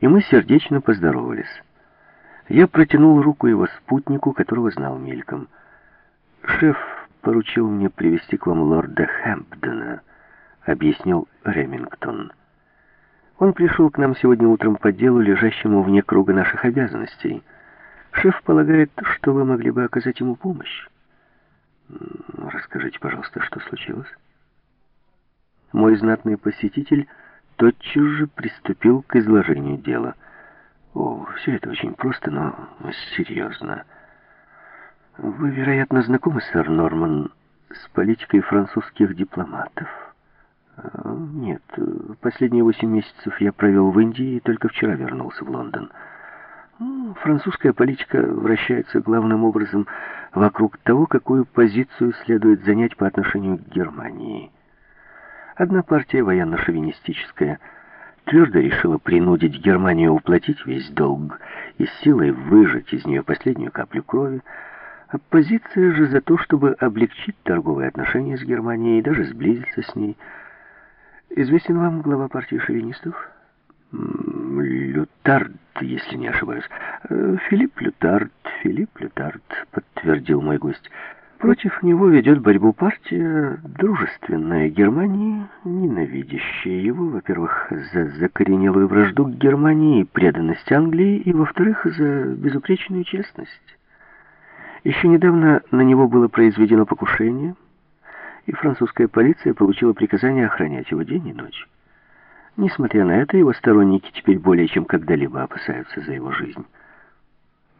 и мы сердечно поздоровались. Я протянул руку его спутнику, которого знал мельком. «Шеф поручил мне привести к вам лорда Хэмпдена», — объяснил Ремингтон. «Он пришел к нам сегодня утром по делу, лежащему вне круга наших обязанностей. Шеф полагает, что вы могли бы оказать ему помощь». «Расскажите, пожалуйста, что случилось?» Мой знатный посетитель тотчас же приступил к изложению дела. О, все это очень просто, но серьезно. Вы, вероятно, знакомы, сэр Норман, с политикой французских дипломатов? А, нет, последние восемь месяцев я провел в Индии и только вчера вернулся в Лондон. Французская политика вращается главным образом вокруг того, какую позицию следует занять по отношению к Германии. Одна партия, военно-шовинистическая, твердо решила принудить Германию уплатить весь долг и силой выжать из нее последнюю каплю крови. Оппозиция же за то, чтобы облегчить торговые отношения с Германией и даже сблизиться с ней. Известен вам глава партии шовинистов? Лютард, если не ошибаюсь. Э, Филипп Лютард, Филипп Лютард, подтвердил мой гость. Против него ведет борьбу партия, дружественная Германии, ненавидящая его, во-первых, за закоренелую вражду к Германии и преданность Англии, и, во-вторых, за безупречную честность. Еще недавно на него было произведено покушение, и французская полиция получила приказание охранять его день и ночь. Несмотря на это, его сторонники теперь более чем когда-либо опасаются за его жизнь.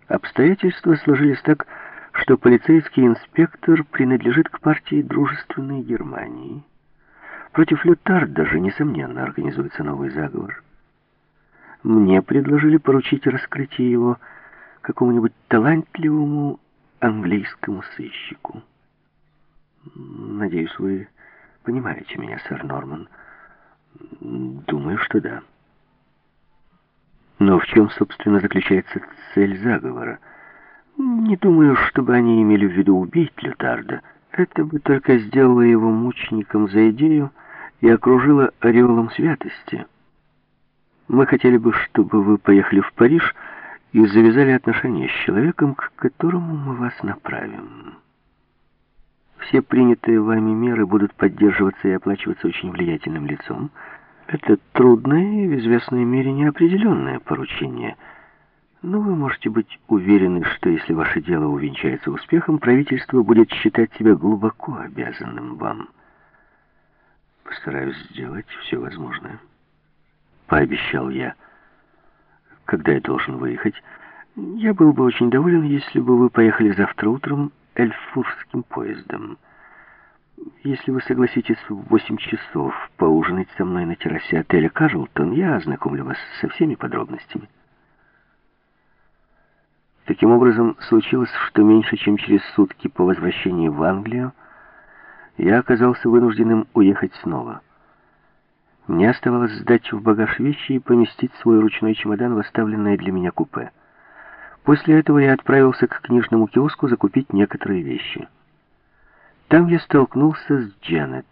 Обстоятельства сложились так, что полицейский инспектор принадлежит к партии дружественной Германии. Против Лютарда же, несомненно, организуется новый заговор. Мне предложили поручить раскрытие его какому-нибудь талантливому английскому сыщику. Надеюсь, вы понимаете меня, сэр Норман. Думаю, что да. Но в чем, собственно, заключается цель заговора? Не думаю, чтобы они имели в виду убить Лютарда. Это бы только сделало его мучеником за идею и окружило ореолом святости. Мы хотели бы, чтобы вы поехали в Париж и завязали отношения с человеком, к которому мы вас направим. Все принятые вами меры будут поддерживаться и оплачиваться очень влиятельным лицом. Это трудное и в известной мере неопределенное поручение – но вы можете быть уверены, что если ваше дело увенчается успехом, правительство будет считать себя глубоко обязанным вам. Постараюсь сделать все возможное. Пообещал я. Когда я должен выехать? Я был бы очень доволен, если бы вы поехали завтра утром эльфурским поездом. Если вы согласитесь в восемь часов поужинать со мной на террасе отеля «Карлтон», я ознакомлю вас со всеми подробностями. Таким образом, случилось, что меньше чем через сутки по возвращении в Англию я оказался вынужденным уехать снова. Мне оставалось сдать в багаж вещи и поместить свой ручной чемодан в оставленное для меня купе. После этого я отправился к книжному киоску закупить некоторые вещи. Там я столкнулся с Джанет,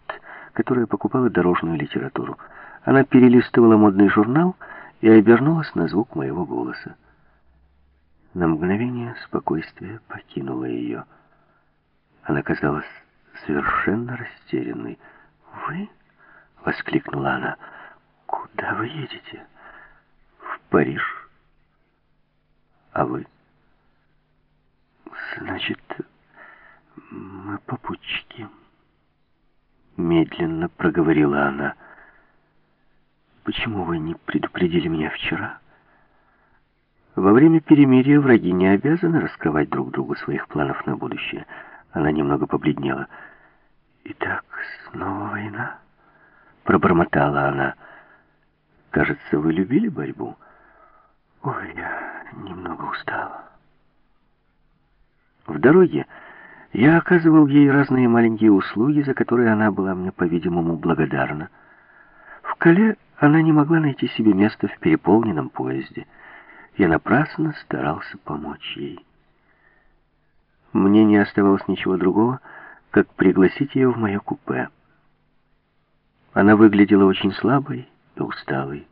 которая покупала дорожную литературу. Она перелистывала модный журнал и обернулась на звук моего голоса. На мгновение спокойствие покинуло ее. Она казалась совершенно растерянной. «Вы?» — воскликнула она. «Куда вы едете?» «В Париж». «А вы?» «Значит, мы попутчики». Медленно проговорила она. «Почему вы не предупредили меня вчера?» Во время перемирия враги не обязаны раскрывать друг другу своих планов на будущее. Она немного побледнела. «Итак, снова война?» Пробормотала она. «Кажется, вы любили борьбу?» «Ой, я немного устала». В дороге я оказывал ей разные маленькие услуги, за которые она была мне, по-видимому, благодарна. В Кале она не могла найти себе места в переполненном поезде. Я напрасно старался помочь ей. Мне не оставалось ничего другого, как пригласить ее в мое купе. Она выглядела очень слабой и усталой.